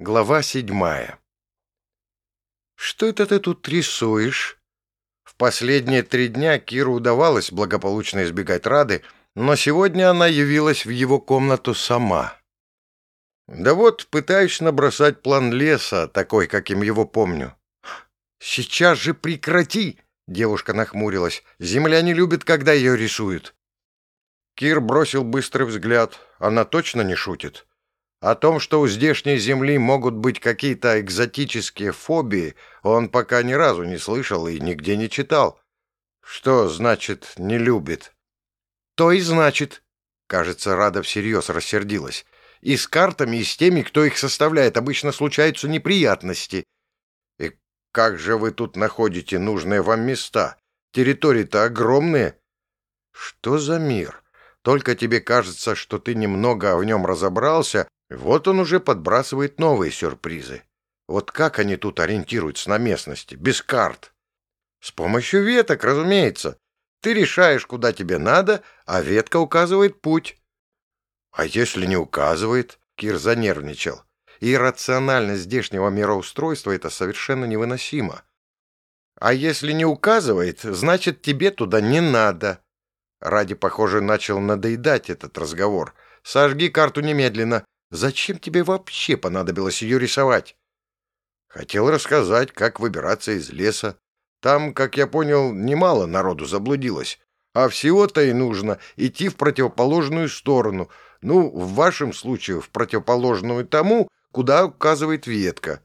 Глава седьмая. «Что это ты тут рисуешь?» В последние три дня Киру удавалось благополучно избегать Рады, но сегодня она явилась в его комнату сама. «Да вот, пытаюсь набросать план леса, такой, каким его помню». «Сейчас же прекрати!» — девушка нахмурилась. «Земля не любит, когда ее рисуют». Кир бросил быстрый взгляд. Она точно не шутит. О том, что у здешней земли могут быть какие-то экзотические фобии, он пока ни разу не слышал и нигде не читал. Что значит «не любит»? То и значит. Кажется, Рада всерьез рассердилась. И с картами, и с теми, кто их составляет, обычно случаются неприятности. И как же вы тут находите нужные вам места? Территории-то огромные. Что за мир? Только тебе кажется, что ты немного в нем разобрался, вот он уже подбрасывает новые сюрпризы. Вот как они тут ориентируются на местности, без карт? С помощью веток, разумеется. Ты решаешь, куда тебе надо, а ветка указывает путь. А если не указывает? Кир занервничал. Иррациональность здешнего мироустройства — это совершенно невыносимо. А если не указывает, значит, тебе туда не надо. Ради, похоже, начал надоедать этот разговор. Сожги карту немедленно. Зачем тебе вообще понадобилось ее рисовать? Хотел рассказать, как выбираться из леса. Там, как я понял, немало народу заблудилось. А всего-то и нужно идти в противоположную сторону. Ну, в вашем случае, в противоположную тому, куда указывает ветка.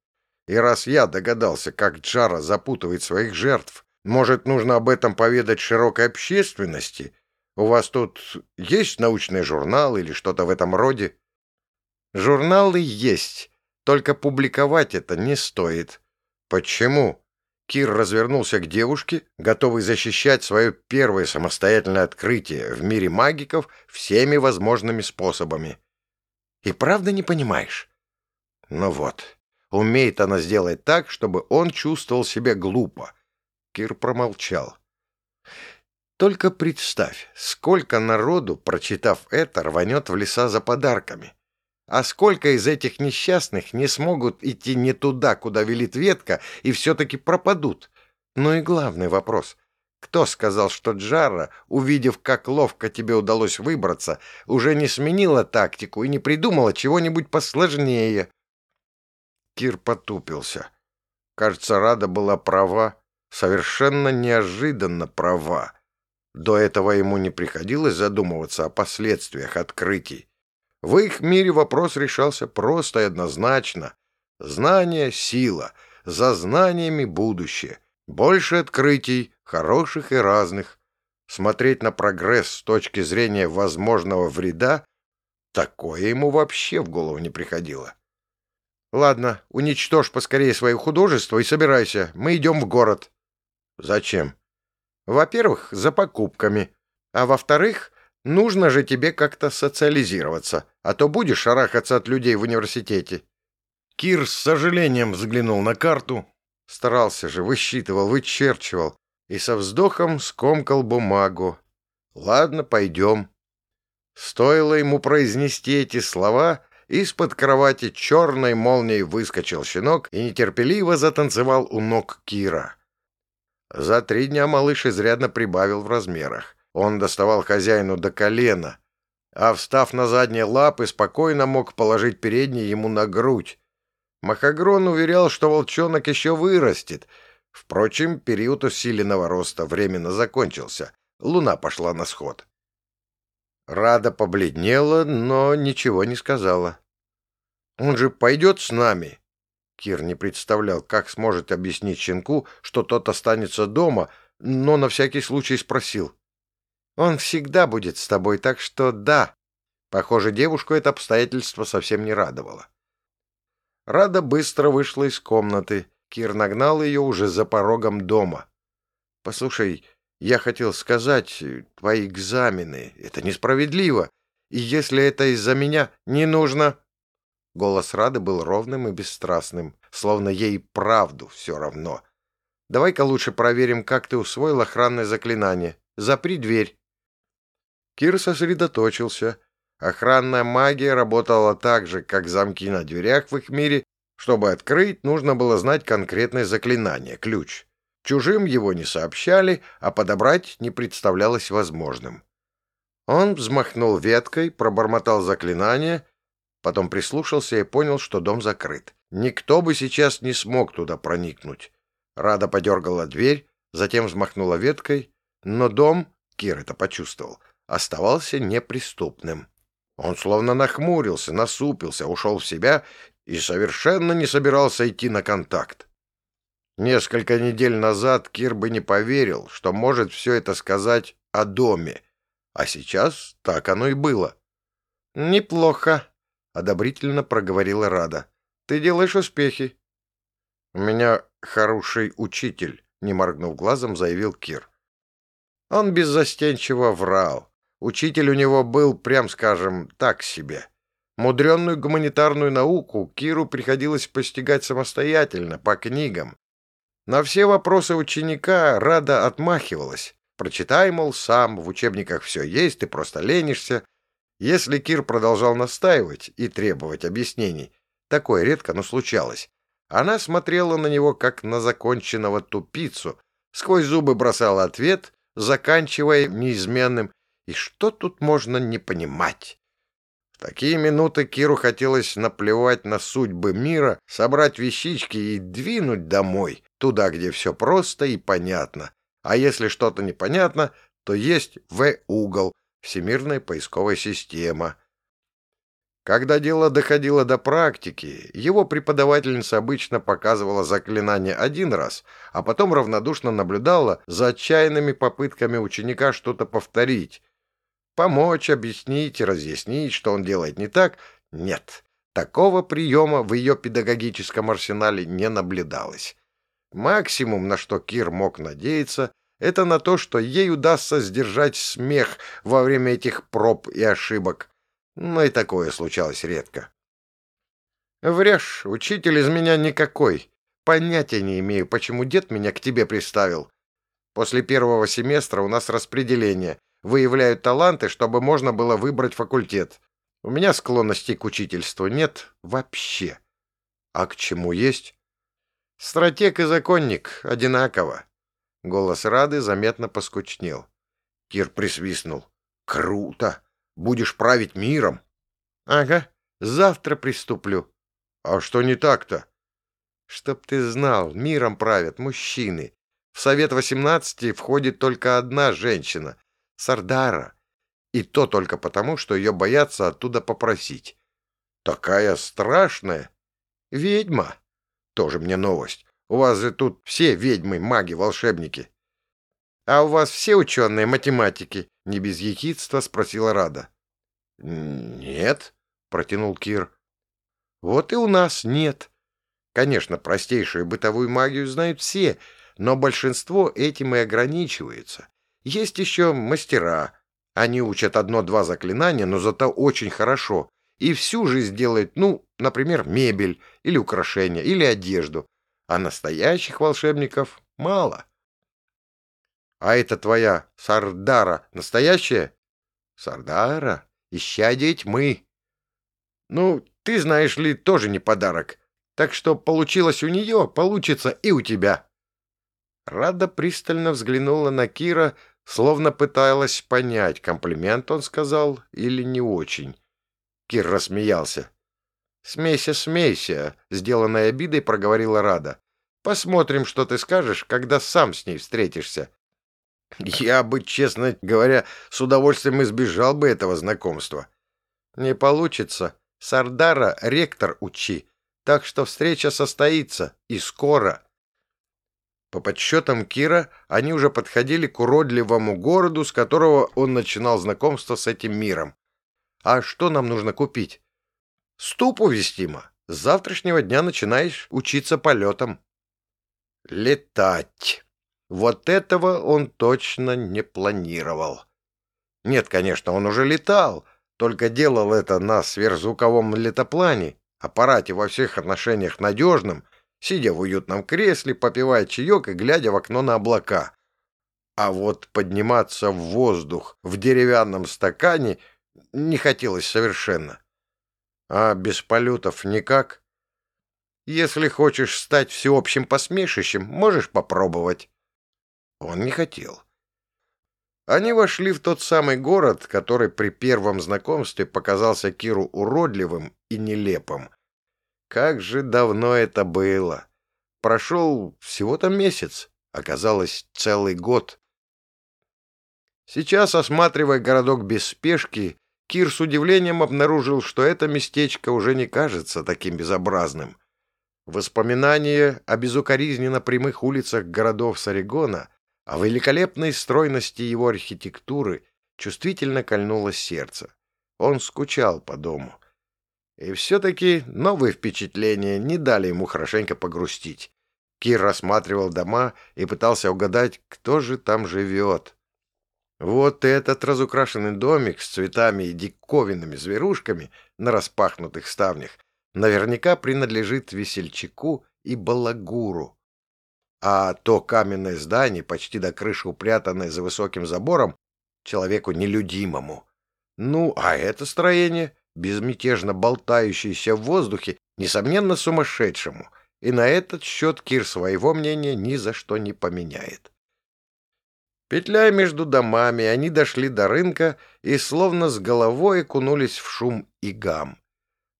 И раз я догадался, как Джара запутывает своих жертв, может, нужно об этом поведать широкой общественности? У вас тут есть научный журнал или что-то в этом роде? Журналы есть, только публиковать это не стоит. Почему? Кир развернулся к девушке, готовый защищать свое первое самостоятельное открытие в мире магиков всеми возможными способами. И правда не понимаешь? Ну вот, умеет она сделать так, чтобы он чувствовал себя глупо. Кир промолчал. Только представь, сколько народу, прочитав это, рванет в леса за подарками. А сколько из этих несчастных не смогут идти не туда, куда велит ветка, и все-таки пропадут? Ну и главный вопрос. Кто сказал, что Джара, увидев, как ловко тебе удалось выбраться, уже не сменила тактику и не придумала чего-нибудь посложнее? Кир потупился. Кажется, Рада была права, совершенно неожиданно права. До этого ему не приходилось задумываться о последствиях открытий. В их мире вопрос решался просто и однозначно. Знание — сила, за знаниями — будущее. Больше открытий, хороших и разных. Смотреть на прогресс с точки зрения возможного вреда — такое ему вообще в голову не приходило. «Ладно, уничтожь поскорее свое художество и собирайся. Мы идем в город». «Зачем?» «Во-первых, за покупками. А во-вторых, Нужно же тебе как-то социализироваться, а то будешь шарахаться от людей в университете». Кир с сожалением взглянул на карту, старался же, высчитывал, вычерчивал и со вздохом скомкал бумагу. «Ладно, пойдем». Стоило ему произнести эти слова, из-под кровати черной молнией выскочил щенок и нетерпеливо затанцевал у ног Кира. За три дня малыш изрядно прибавил в размерах. Он доставал хозяину до колена, а, встав на задние лапы, спокойно мог положить передние ему на грудь. Махагрон уверял, что волчонок еще вырастет. Впрочем, период усиленного роста временно закончился. Луна пошла на сход. Рада побледнела, но ничего не сказала. «Он же пойдет с нами?» Кир не представлял, как сможет объяснить щенку, что тот останется дома, но на всякий случай спросил. Он всегда будет с тобой, так что да. Похоже, девушку это обстоятельство совсем не радовало. Рада быстро вышла из комнаты. Кир нагнал ее уже за порогом дома. «Послушай, я хотел сказать, твои экзамены — это несправедливо. И если это из-за меня, не нужно...» Голос Рады был ровным и бесстрастным, словно ей правду все равно. «Давай-ка лучше проверим, как ты усвоил охранное заклинание. Запри дверь». Кир сосредоточился. Охранная магия работала так же, как замки на дверях в их мире, Чтобы открыть, нужно было знать конкретное заклинание, ключ. Чужим его не сообщали, а подобрать не представлялось возможным. Он взмахнул веткой, пробормотал заклинание, потом прислушался и понял, что дом закрыт. Никто бы сейчас не смог туда проникнуть. Рада подергала дверь, затем взмахнула веткой, но дом, Кир это почувствовал, оставался неприступным. Он словно нахмурился, насупился, ушел в себя и совершенно не собирался идти на контакт. Несколько недель назад Кир бы не поверил, что может все это сказать о доме, а сейчас так оно и было. «Неплохо», — одобрительно проговорила Рада. «Ты делаешь успехи». «У меня хороший учитель», — не моргнув глазом, заявил Кир. Он беззастенчиво врал. Учитель у него был, прям скажем, так себе. Мудренную гуманитарную науку Киру приходилось постигать самостоятельно, по книгам. На все вопросы ученика Рада отмахивалась. Прочитай, мол, сам, в учебниках все есть, ты просто ленишься. Если Кир продолжал настаивать и требовать объяснений, такое редко, но случалось, она смотрела на него, как на законченного тупицу, сквозь зубы бросала ответ, заканчивая неизменным «И что тут можно не понимать?» В такие минуты Киру хотелось наплевать на судьбы мира, собрать вещички и двинуть домой, туда, где все просто и понятно, а если что-то непонятно, то есть В-угол, Всемирная поисковая система. Когда дело доходило до практики, его преподавательница обычно показывала заклинание один раз, а потом равнодушно наблюдала за отчаянными попытками ученика что-то повторить. Помочь, объяснить, разъяснить, что он делает не так — нет. Такого приема в ее педагогическом арсенале не наблюдалось. Максимум, на что Кир мог надеяться, это на то, что ей удастся сдержать смех во время этих проб и ошибок. Но и такое случалось редко. «Врешь, учитель из меня никакой. Понятия не имею, почему дед меня к тебе приставил. После первого семестра у нас распределение. Выявляют таланты, чтобы можно было выбрать факультет. У меня склонностей к учительству нет вообще. А к чему есть? Стратег и законник одинаково. Голос Рады заметно поскучнел. Кир присвистнул. Круто! Будешь править миром. Ага, завтра приступлю. А что не так-то? Чтоб ты знал, миром правят мужчины. В Совет 18 входит только одна женщина — Сардара. И то только потому, что ее боятся оттуда попросить. Такая страшная. Ведьма. Тоже мне новость. У вас же тут все ведьмы, маги, волшебники. А у вас все ученые математики? Не без ехидства спросила Рада. Нет, протянул Кир. Вот и у нас нет. Конечно, простейшую бытовую магию знают все, но большинство этим и ограничивается. Есть еще мастера. Они учат одно-два заклинания, но зато очень хорошо, и всю жизнь делают, ну, например, мебель или украшения, или одежду, а настоящих волшебников мало. А это твоя Сардара настоящая? Сардара? Исчадие тьмы. Ну, ты, знаешь ли, тоже не подарок. Так что получилось у нее, получится и у тебя. Рада пристально взглянула на Кира, словно пыталась понять, комплимент он сказал или не очень. Кир рассмеялся. «Смейся, смейся», — сделанной обидой проговорила Рада. «Посмотрим, что ты скажешь, когда сам с ней встретишься». «Я бы, честно говоря, с удовольствием избежал бы этого знакомства». «Не получится. Сардара ректор учи, так что встреча состоится, и скоро». По подсчетам Кира, они уже подходили к уродливому городу, с которого он начинал знакомство с этим миром. «А что нам нужно купить?» Ступу вестима. С завтрашнего дня начинаешь учиться полетам. Летать. Вот этого он точно не планировал. Нет, конечно, он уже летал, только делал это на сверхзвуковом летоплане, аппарате во всех отношениях надежном, сидя в уютном кресле, попивая чаек и глядя в окно на облака. А вот подниматься в воздух в деревянном стакане не хотелось совершенно. А без полетов никак? Если хочешь стать всеобщим посмешищем, можешь попробовать». Он не хотел. Они вошли в тот самый город, который при первом знакомстве показался Киру уродливым и нелепым. Как же давно это было! Прошел всего-то месяц, оказалось целый год. Сейчас, осматривая городок без спешки, Кир с удивлением обнаружил, что это местечко уже не кажется таким безобразным. Воспоминания о безукоризненно прямых улицах городов Сарегона о великолепной стройности его архитектуры чувствительно кольнуло сердце. Он скучал по дому. И все-таки новые впечатления не дали ему хорошенько погрустить. Кир рассматривал дома и пытался угадать, кто же там живет. Вот этот разукрашенный домик с цветами и диковинными зверушками на распахнутых ставнях наверняка принадлежит весельчаку и балагуру а то каменное здание, почти до крыши упрятанное за высоким забором, человеку нелюдимому. Ну, а это строение, безмятежно болтающееся в воздухе, несомненно, сумасшедшему, и на этот счет Кир своего мнения ни за что не поменяет. Петляя между домами, они дошли до рынка и словно с головой окунулись в шум и гам.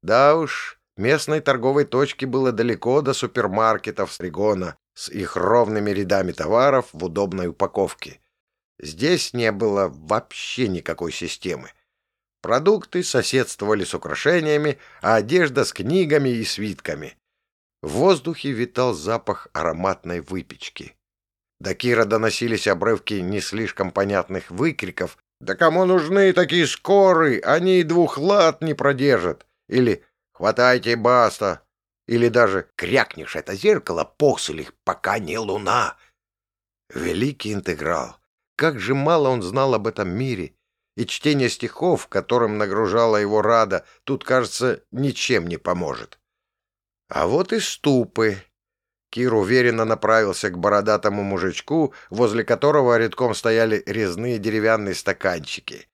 Да уж, местной торговой точки было далеко до супермаркетов Стригона, с их ровными рядами товаров в удобной упаковке. Здесь не было вообще никакой системы. Продукты соседствовали с украшениями, а одежда с книгами и свитками. В воздухе витал запах ароматной выпечки. До Кира доносились обрывки не слишком понятных выкриков «Да кому нужны такие скоры? Они и двух лад не продержат!» или «Хватайте, баста! Или даже крякнешь это зеркало после, пока не луна. Великий интеграл. Как же мало он знал об этом мире. И чтение стихов, которым нагружала его Рада, тут, кажется, ничем не поможет. А вот и ступы. Кир уверенно направился к бородатому мужичку, возле которого редком стояли резные деревянные стаканчики.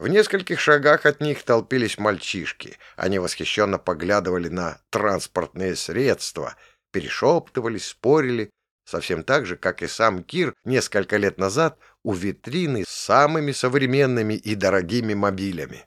В нескольких шагах от них толпились мальчишки. Они восхищенно поглядывали на транспортные средства, перешептывались, спорили, совсем так же, как и сам Кир несколько лет назад у витрины с самыми современными и дорогими мобилями.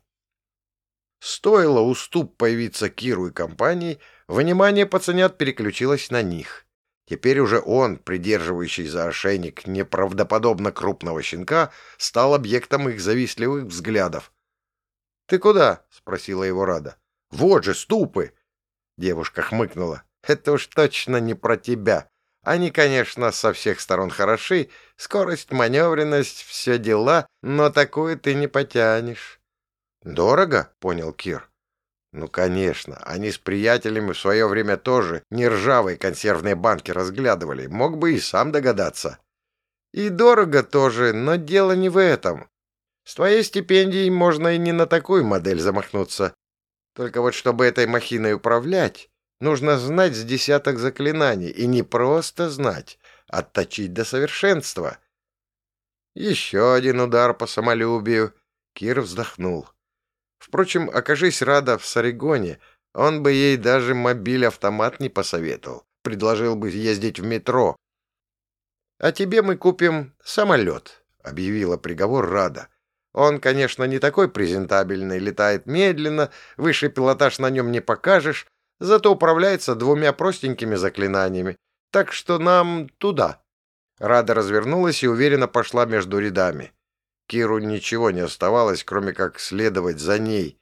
Стоило уступ появиться Киру и компании, внимание пацанят переключилось на них. Теперь уже он, придерживающий за ошейник неправдоподобно крупного щенка, стал объектом их завистливых взглядов. — Ты куда? — спросила его Рада. — Вот же ступы! Девушка хмыкнула. — Это уж точно не про тебя. Они, конечно, со всех сторон хороши, скорость, маневренность, все дела, но такую ты не потянешь. — Дорого? — понял Кир. Ну, конечно, они с приятелями в свое время тоже не ржавые консервные банки разглядывали, мог бы и сам догадаться. И дорого тоже, но дело не в этом. С твоей стипендией можно и не на такую модель замахнуться. Только вот чтобы этой махиной управлять, нужно знать с десяток заклинаний, и не просто знать, а отточить до совершенства. Еще один удар по самолюбию. Кир вздохнул. Впрочем, окажись Рада в Сарегоне, он бы ей даже мобиль-автомат не посоветовал, предложил бы ездить в метро. «А тебе мы купим самолет», — объявила приговор Рада. «Он, конечно, не такой презентабельный, летает медленно, высший пилотаж на нем не покажешь, зато управляется двумя простенькими заклинаниями. Так что нам туда». Рада развернулась и уверенно пошла между рядами. Киру ничего не оставалось, кроме как следовать за ней.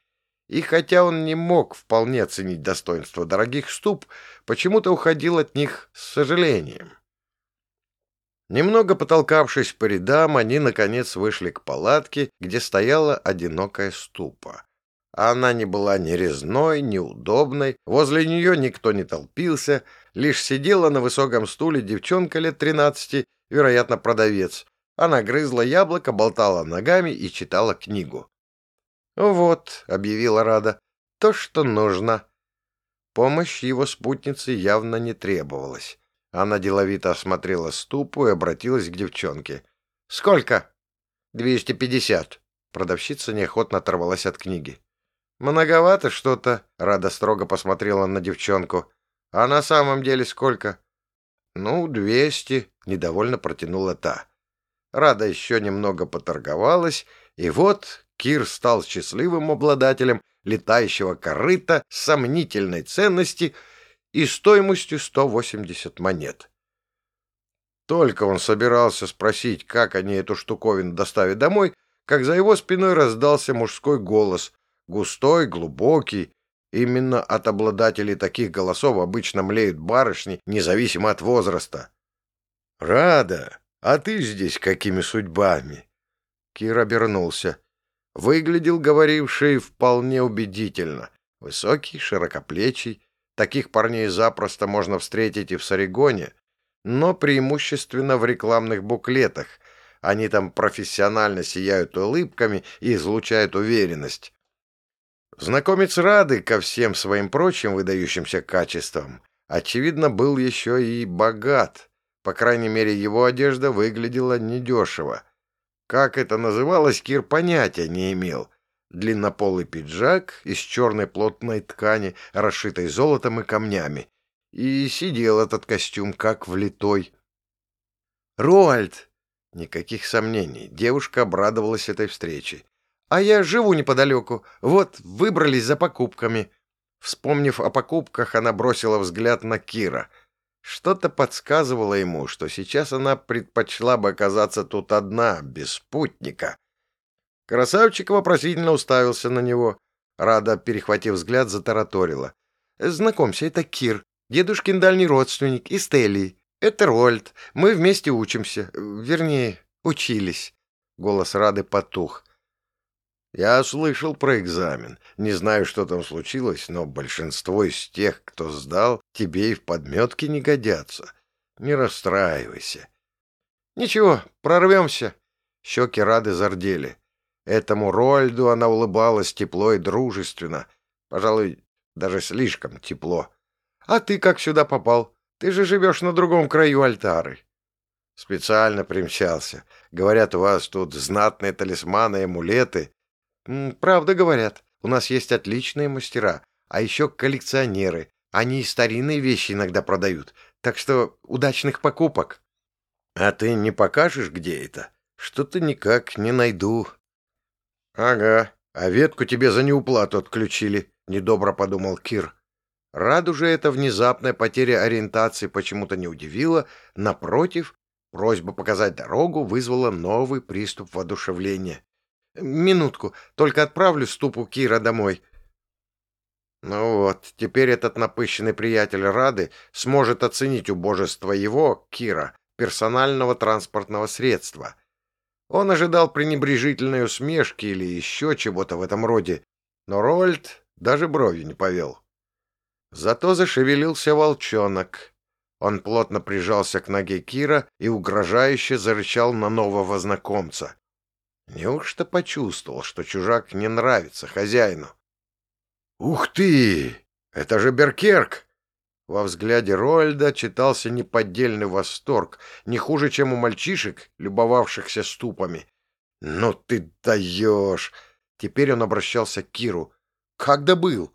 И хотя он не мог вполне оценить достоинство дорогих ступ, почему-то уходил от них с сожалением. Немного потолкавшись по рядам, они, наконец, вышли к палатке, где стояла одинокая ступа. Она не была ни резной, ни удобной, возле нее никто не толпился, лишь сидела на высоком стуле девчонка лет тринадцати, вероятно, продавец, она грызла яблоко, болтала ногами и читала книгу. «Вот», — объявила Рада, — «то, что нужно». Помощь его спутницы явно не требовалась. Она деловито осмотрела ступу и обратилась к девчонке. «Сколько?» «Двести пятьдесят». Продавщица неохотно оторвалась от книги. «Многовато что-то», — Рада строго посмотрела на девчонку. А на самом деле сколько? Ну, двести, недовольно протянула та. Рада еще немного поторговалась, и вот Кир стал счастливым обладателем летающего корыта сомнительной ценности и стоимостью 180 монет. Только он собирался спросить, как они эту штуковину доставят домой, как за его спиной раздался мужской голос, густой, глубокий. Именно от обладателей таких голосов обычно млеют барышни, независимо от возраста. «Рада, а ты здесь какими судьбами?» Кир обернулся. Выглядел говоривший вполне убедительно. Высокий, широкоплечий. Таких парней запросто можно встретить и в Сарегоне, но преимущественно в рекламных буклетах. Они там профессионально сияют улыбками и излучают уверенность. Знакомец Рады ко всем своим прочим выдающимся качествам, очевидно, был еще и богат. По крайней мере, его одежда выглядела недешево. Как это называлось, Кир понятия не имел. Длиннополый пиджак из черной плотной ткани, расшитой золотом и камнями. И сидел этот костюм как влитой. «Руальд!» Никаких сомнений, девушка обрадовалась этой встрече. «А я живу неподалеку. Вот, выбрались за покупками». Вспомнив о покупках, она бросила взгляд на Кира — что-то подсказывало ему, что сейчас она предпочла бы оказаться тут одна, без спутника. Красавчик вопросительно уставился на него. Рада, перехватив взгляд, затараторила. «Знакомься, это Кир, дедушкин дальний родственник, из Телии. Это Рольд. Мы вместе учимся. Вернее, учились». Голос Рады потух. Я слышал про экзамен. Не знаю, что там случилось, но большинство из тех, кто сдал, тебе и в подметке не годятся. Не расстраивайся. Ничего, прорвемся. Щеки рады зардели. Этому Рольду она улыбалась тепло и дружественно. Пожалуй, даже слишком тепло. А ты как сюда попал? Ты же живешь на другом краю альтары. Специально примчался. Говорят, у вас тут знатные талисманы и амулеты. «Правда говорят. У нас есть отличные мастера, а еще коллекционеры. Они и старинные вещи иногда продают. Так что удачных покупок». «А ты не покажешь, где это? Что-то никак не найду». «Ага, а ветку тебе за неуплату отключили», — недобро подумал Кир. Раду же эта внезапная потеря ориентации почему-то не удивила. Напротив, просьба показать дорогу вызвала новый приступ воодушевления. Минутку, только отправлю ступу Кира домой. Ну вот, теперь этот напыщенный приятель Рады сможет оценить убожество его, Кира, персонального транспортного средства. Он ожидал пренебрежительной усмешки или еще чего-то в этом роде, но Рольд даже бровью не повел. Зато зашевелился волчонок. Он плотно прижался к ноге Кира и угрожающе зарычал на нового знакомца. Неужто почувствовал, что чужак не нравится хозяину? «Ух ты! Это же Беркерк!» Во взгляде Рольда читался неподдельный восторг, не хуже, чем у мальчишек, любовавшихся ступами. «Ну ты даешь!» Теперь он обращался к Киру. «Как добыл?»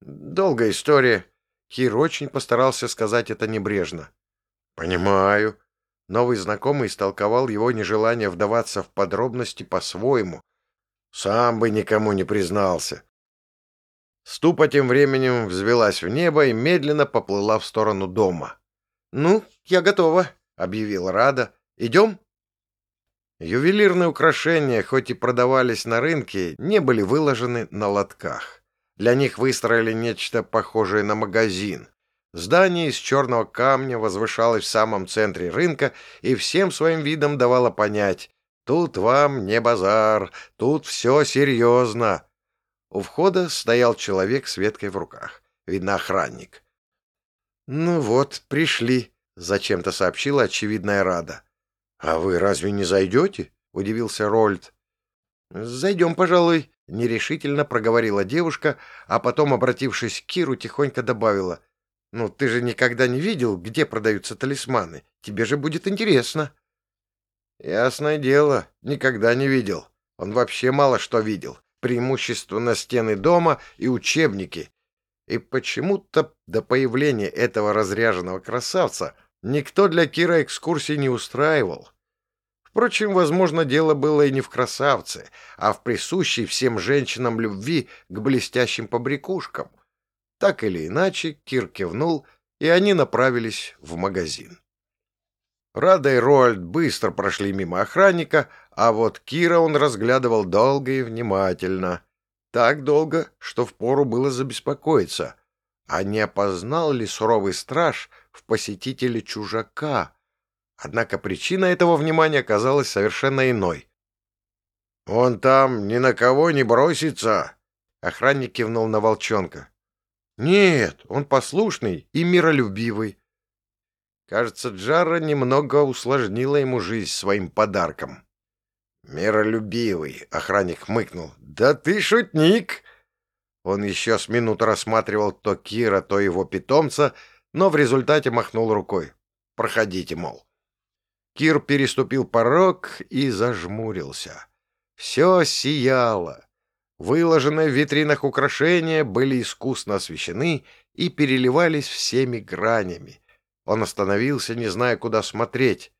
«Долгая история». Кир очень постарался сказать это небрежно. «Понимаю. Новый знакомый истолковал его нежелание вдаваться в подробности по-своему. Сам бы никому не признался. Ступа тем временем взвелась в небо и медленно поплыла в сторону дома. «Ну, я готова», — объявила Рада. «Идем?» Ювелирные украшения, хоть и продавались на рынке, не были выложены на лотках. Для них выстроили нечто похожее на магазин. Здание из черного камня возвышалось в самом центре рынка и всем своим видом давало понять «Тут вам не базар, тут все серьезно». У входа стоял человек с веткой в руках. Видно, охранник. «Ну вот, пришли», — зачем-то сообщила очевидная Рада. «А вы разве не зайдете?» — удивился Рольд. «Зайдем, пожалуй», — нерешительно проговорила девушка, а потом, обратившись к Киру, тихонько добавила — ну, ты же никогда не видел, где продаются талисманы. Тебе же будет интересно. Ясное дело, никогда не видел. Он вообще мало что видел. Преимущественно стены дома и учебники. И почему-то до появления этого разряженного красавца никто для Кира экскурсии не устраивал. Впрочем, возможно, дело было и не в красавце, а в присущей всем женщинам любви к блестящим побрякушкам. Так или иначе, Кир кивнул, и они направились в магазин. Рада и Роальд быстро прошли мимо охранника, а вот Кира он разглядывал долго и внимательно. Так долго, что впору было забеспокоиться. А не опознал ли суровый страж в посетителе чужака? Однако причина этого внимания оказалась совершенно иной. «Он там ни на кого не бросится!» Охранник кивнул на волчонка. «Нет, он послушный и миролюбивый. Кажется, Джара немного усложнила ему жизнь своим подарком. «Миролюбивый», — охранник хмыкнул. «Да ты шутник!» Он еще с минуту рассматривал то Кира, то его питомца, но в результате махнул рукой. «Проходите, мол». Кир переступил порог и зажмурился. Все сияло. Выложенные в витринах украшения были искусно освещены и переливались всеми гранями. Он остановился, не зная, куда смотреть.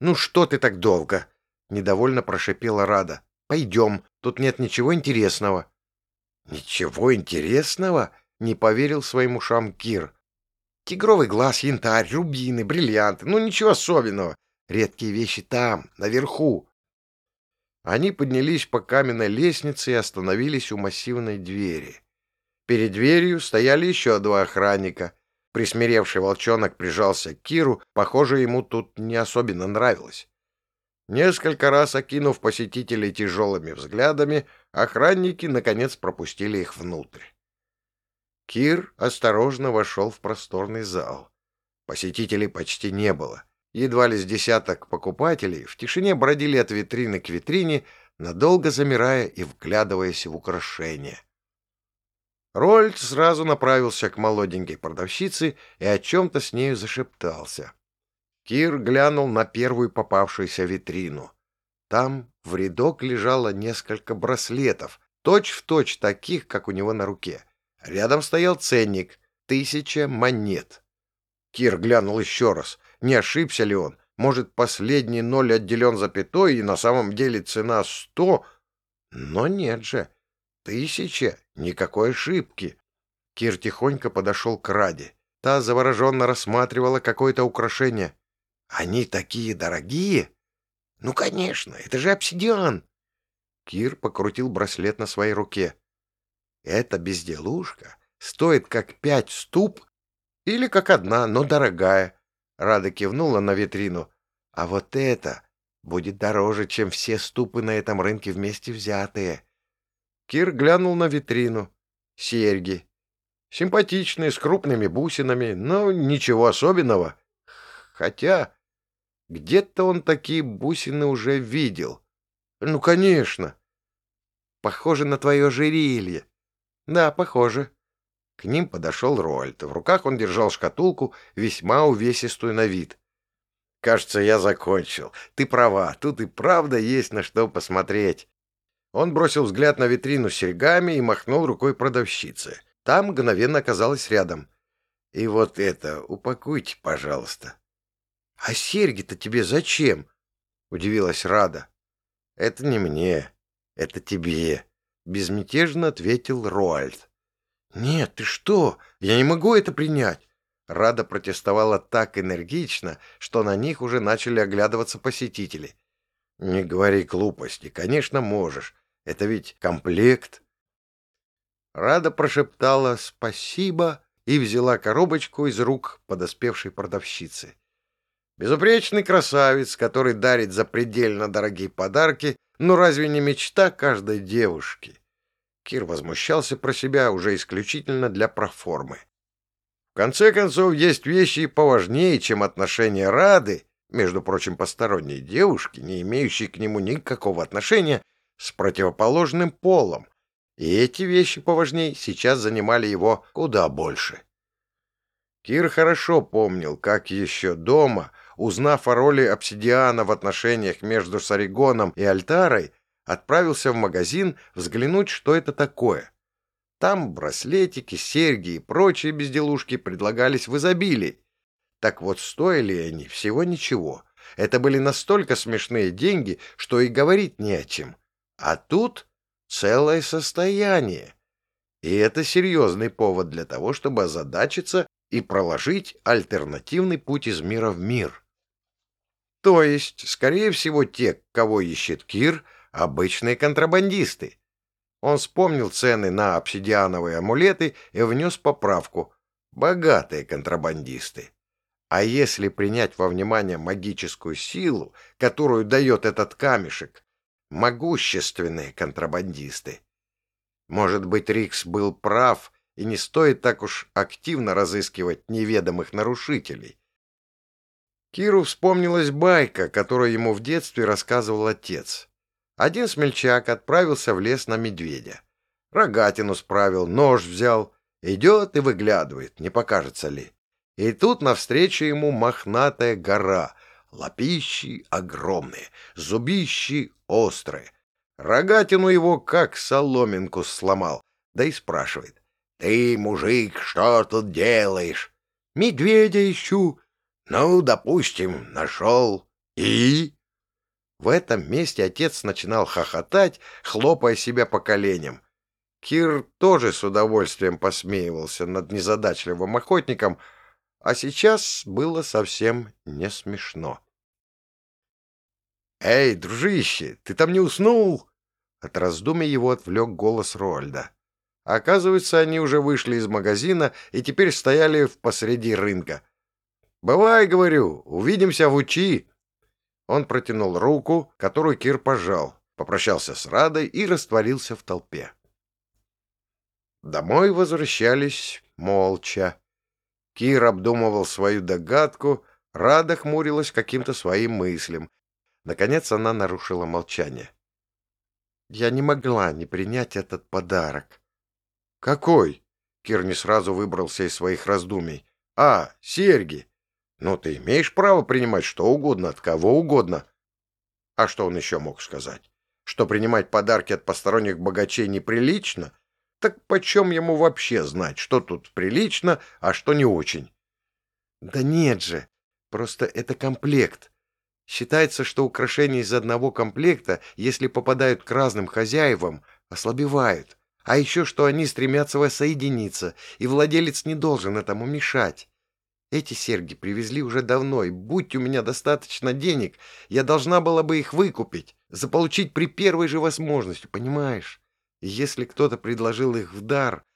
«Ну что ты так долго?» — недовольно прошипела Рада. «Пойдем, тут нет ничего интересного». «Ничего интересного?» — не поверил своим ушам Кир. «Тигровый глаз, янтарь, рубины, бриллианты. Ну, ничего особенного. Редкие вещи там, наверху». Они поднялись по каменной лестнице и остановились у массивной двери. Перед дверью стояли еще два охранника — Присмиревший волчонок прижался к Киру, похоже, ему тут не особенно нравилось. Несколько раз окинув посетителей тяжелыми взглядами, охранники, наконец, пропустили их внутрь. Кир осторожно вошел в просторный зал. Посетителей почти не было. Едва ли с десяток покупателей в тишине бродили от витрины к витрине, надолго замирая и вглядываясь в украшения. Рольд сразу направился к молоденькой продавщице и о чем-то с нею зашептался. Кир глянул на первую попавшуюся витрину. Там в рядок лежало несколько браслетов, точь-в-точь точь таких, как у него на руке. Рядом стоял ценник — тысяча монет. Кир глянул еще раз, не ошибся ли он. Может, последний ноль отделен запятой, и на самом деле цена сто? Но нет же. Тысяча? Никакой ошибки. Кир тихонько подошел к Раде. Та завороженно рассматривала какое-то украшение. «Они такие дорогие?» «Ну, конечно, это же обсидиан!» Кир покрутил браслет на своей руке. «Эта безделушка стоит как пять ступ или как одна, но дорогая». Рада кивнула на витрину. «А вот это будет дороже, чем все ступы на этом рынке вместе взятые. Кир глянул на витрину. Серьги. Симпатичные, с крупными бусинами, но ничего особенного. Хотя где-то он такие бусины уже видел. Ну, конечно. Похоже на твое ожерелье. Да, похоже. К ним подошел Рольд. В руках он держал шкатулку, весьма увесистую на вид. «Кажется, я закончил. Ты права, тут и правда есть на что посмотреть. Он бросил взгляд на витрину с серьгами и махнул рукой продавщице. Там мгновенно оказалась рядом. «И вот это упакуйте, пожалуйста». «А серьги-то тебе зачем?» — удивилась Рада. «Это не мне, это тебе», — безмятежно ответил Роальд. «Нет, ты что? Я не могу это принять!» Рада протестовала так энергично, что на них уже начали оглядываться посетители. «Не говори глупости, конечно, можешь. Это ведь комплект. Рада прошептала «спасибо» и взяла коробочку из рук подоспевшей продавщицы. Безупречный красавец, который дарит запредельно дорогие подарки, ну разве не мечта каждой девушки? Кир возмущался про себя уже исключительно для проформы. В конце концов, есть вещи поважнее, чем отношения Рады, между прочим, посторонней девушки, не имеющей к нему никакого отношения, с противоположным полом, и эти вещи поважней сейчас занимали его куда больше. Кир хорошо помнил, как еще дома, узнав о роли обсидиана в отношениях между Саригоном и Альтарой, отправился в магазин взглянуть, что это такое. Там браслетики, серьги и прочие безделушки предлагались в изобилии. Так вот, стоили они всего ничего. Это были настолько смешные деньги, что и говорить не о чем. А тут целое состояние. И это серьезный повод для того, чтобы озадачиться и проложить альтернативный путь из мира в мир. То есть, скорее всего, те, кого ищет Кир, обычные контрабандисты. Он вспомнил цены на обсидиановые амулеты и внес поправку. Богатые контрабандисты. А если принять во внимание магическую силу, которую дает этот камешек, могущественные контрабандисты. Может быть, Рикс был прав, и не стоит так уж активно разыскивать неведомых нарушителей. Киру вспомнилась байка, которую ему в детстве рассказывал отец. Один смельчак отправился в лес на медведя. Рогатину справил, нож взял. Идет и выглядывает, не покажется ли. И тут навстречу ему мохнатая гора, лапищи огромные, зубищи острые. Рогатину его как соломинку сломал, да и спрашивает. «Ты, мужик, что тут делаешь?» «Медведя ищу». «Ну, допустим, нашел. И?» В этом месте отец начинал хохотать, хлопая себя по коленям. Кир тоже с удовольствием посмеивался над незадачливым охотником, а сейчас было совсем не смешно. «Эй, дружище, ты там не уснул?» От раздумий его отвлек голос Рольда. Оказывается, они уже вышли из магазина и теперь стояли посреди рынка. «Бывай, — говорю, — увидимся в Учи!» Он протянул руку, которую Кир пожал, попрощался с Радой и растворился в толпе. Домой возвращались молча. Кир обдумывал свою догадку, Рада хмурилась каким-то своим мыслям. Наконец она нарушила молчание. «Я не могла не принять этот подарок». «Какой?» Кир не сразу выбрался из своих раздумий. «А, серьги. Ну, ты имеешь право принимать что угодно от кого угодно». А что он еще мог сказать? Что принимать подарки от посторонних богачей неприлично? Так почем ему вообще знать, что тут прилично, а что не очень? Да нет же, просто это комплект. Считается, что украшения из одного комплекта, если попадают к разным хозяевам, ослабевают. А еще, что они стремятся воссоединиться, и владелец не должен этому мешать. Эти серьги привезли уже давно, и будь у меня достаточно денег, я должна была бы их выкупить, заполучить при первой же возможности, понимаешь? И если кто-то предложил их в дар,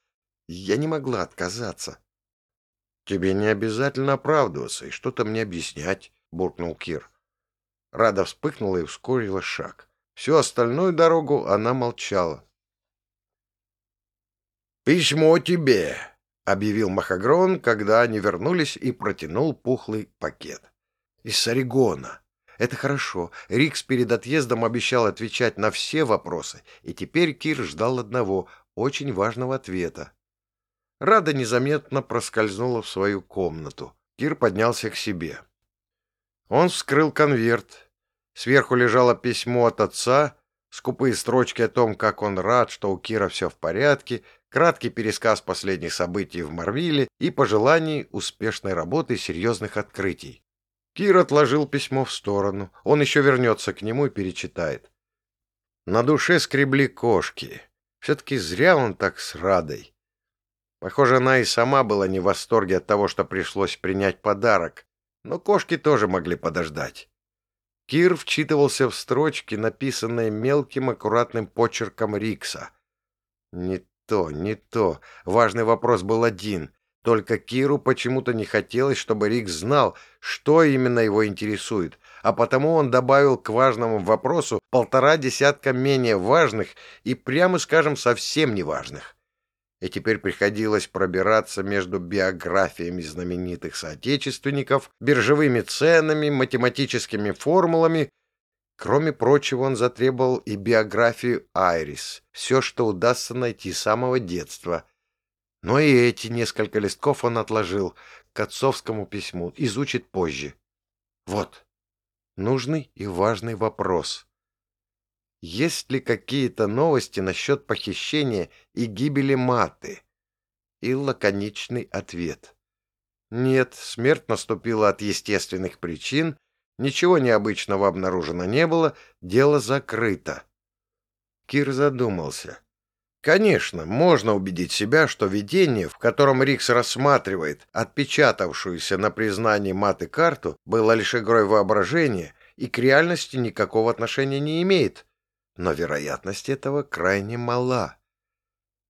я не могла отказаться. — Тебе не обязательно оправдываться и что-то мне объяснять, — буркнул Кир. Рада вспыхнула и ускорила шаг. Всю остальную дорогу она молчала. «Письмо тебе!» — объявил Махагрон, когда они вернулись и протянул пухлый пакет. «Из Саригона. Это хорошо. Рикс перед отъездом обещал отвечать на все вопросы, и теперь Кир ждал одного, очень важного ответа. Рада незаметно проскользнула в свою комнату. Кир поднялся к себе. Он вскрыл конверт. Сверху лежало письмо от отца, скупые строчки о том, как он рад, что у Кира все в порядке, краткий пересказ последних событий в Марвиле и пожеланий успешной работы и серьезных открытий. Кир отложил письмо в сторону. Он еще вернется к нему и перечитает. На душе скребли кошки. Все-таки зря он так с Радой. Похоже, она и сама была не в восторге от того, что пришлось принять подарок, но кошки тоже могли подождать. Кир вчитывался в строчки, написанные мелким аккуратным почерком Рикса. Не то, не то. Важный вопрос был один. Только Киру почему-то не хотелось, чтобы Рикс знал, что именно его интересует, а потому он добавил к важному вопросу полтора десятка менее важных и, прямо скажем, совсем неважных и теперь приходилось пробираться между биографиями знаменитых соотечественников, биржевыми ценами, математическими формулами. Кроме прочего, он затребовал и биографию Айрис, все, что удастся найти с самого детства. Но и эти несколько листков он отложил к отцовскому письму, изучит позже. Вот, нужный и важный вопрос. есть ли какие-то новости насчет похищения и гибели Маты. И лаконичный ответ. Нет, смерть наступила от естественных причин, ничего необычного обнаружено не было, дело закрыто. Кир задумался. Конечно, можно убедить себя, что видение, в котором Рикс рассматривает отпечатавшуюся на признании маты карту, было лишь игрой воображения и к реальности никакого отношения не имеет, но вероятность этого крайне мала.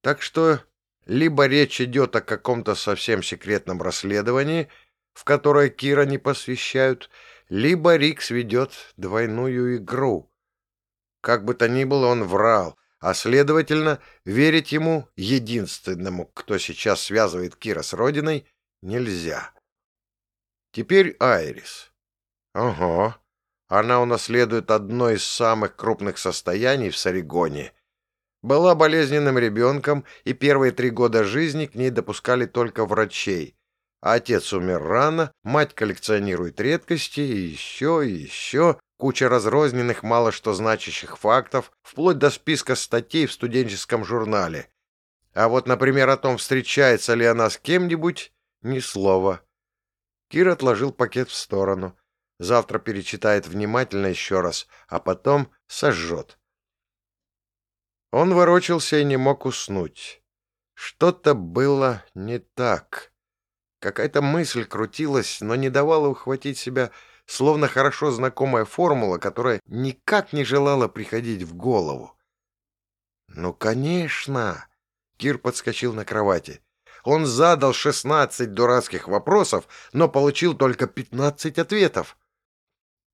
Так что либо речь идет о каком-то совсем секретном расследовании, в которое Кира не посвящают, либо Рикс ведет двойную игру. Как бы то ни было, он врал, а, следовательно, верить ему, единственному, кто сейчас связывает Кира с родиной, нельзя. Теперь Айрис. Ага, она унаследует одно из самых крупных состояний в Саригоне. Была болезненным ребенком, и первые три года жизни к ней допускали только врачей. Отец умер рано, мать коллекционирует редкости, и еще, и еще. Куча разрозненных, мало что значащих фактов, вплоть до списка статей в студенческом журнале. А вот, например, о том, встречается ли она с кем-нибудь, ни слова. Кир отложил пакет в сторону. Завтра перечитает внимательно еще раз, а потом сожжет. Он ворочался и не мог уснуть. Что-то было не так. Какая-то мысль крутилась, но не давала ухватить себя словно хорошо знакомая формула, которая никак не желала приходить в голову. «Ну, конечно!» — Кир подскочил на кровати. Он задал шестнадцать дурацких вопросов, но получил только пятнадцать ответов.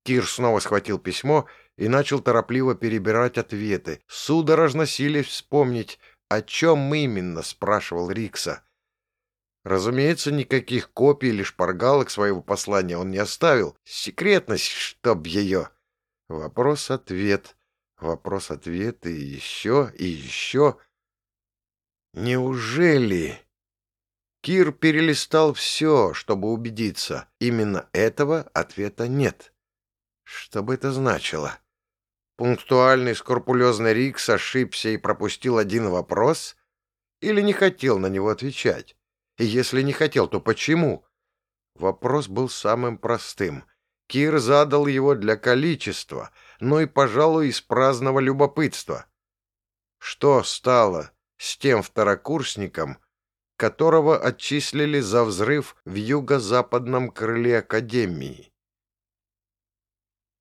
Кир снова схватил письмо и начал торопливо перебирать ответы, судорожно силясь вспомнить, о чем именно спрашивал Рикса. Разумеется, никаких копий или шпаргалок своего послания он не оставил. Секретность, чтоб ее. Вопрос-ответ, вопрос-ответ и еще, и еще. Неужели... Кир перелистал все, чтобы убедиться. Именно этого ответа нет. Что бы это значило? Пунктуальный, скрупулезный Рикс ошибся и пропустил один вопрос? Или не хотел на него отвечать? Если не хотел, то почему? Вопрос был самым простым. Кир задал его для количества, но и, пожалуй, из праздного любопытства. Что стало с тем второкурсником, которого отчислили за взрыв в юго-западном крыле Академии?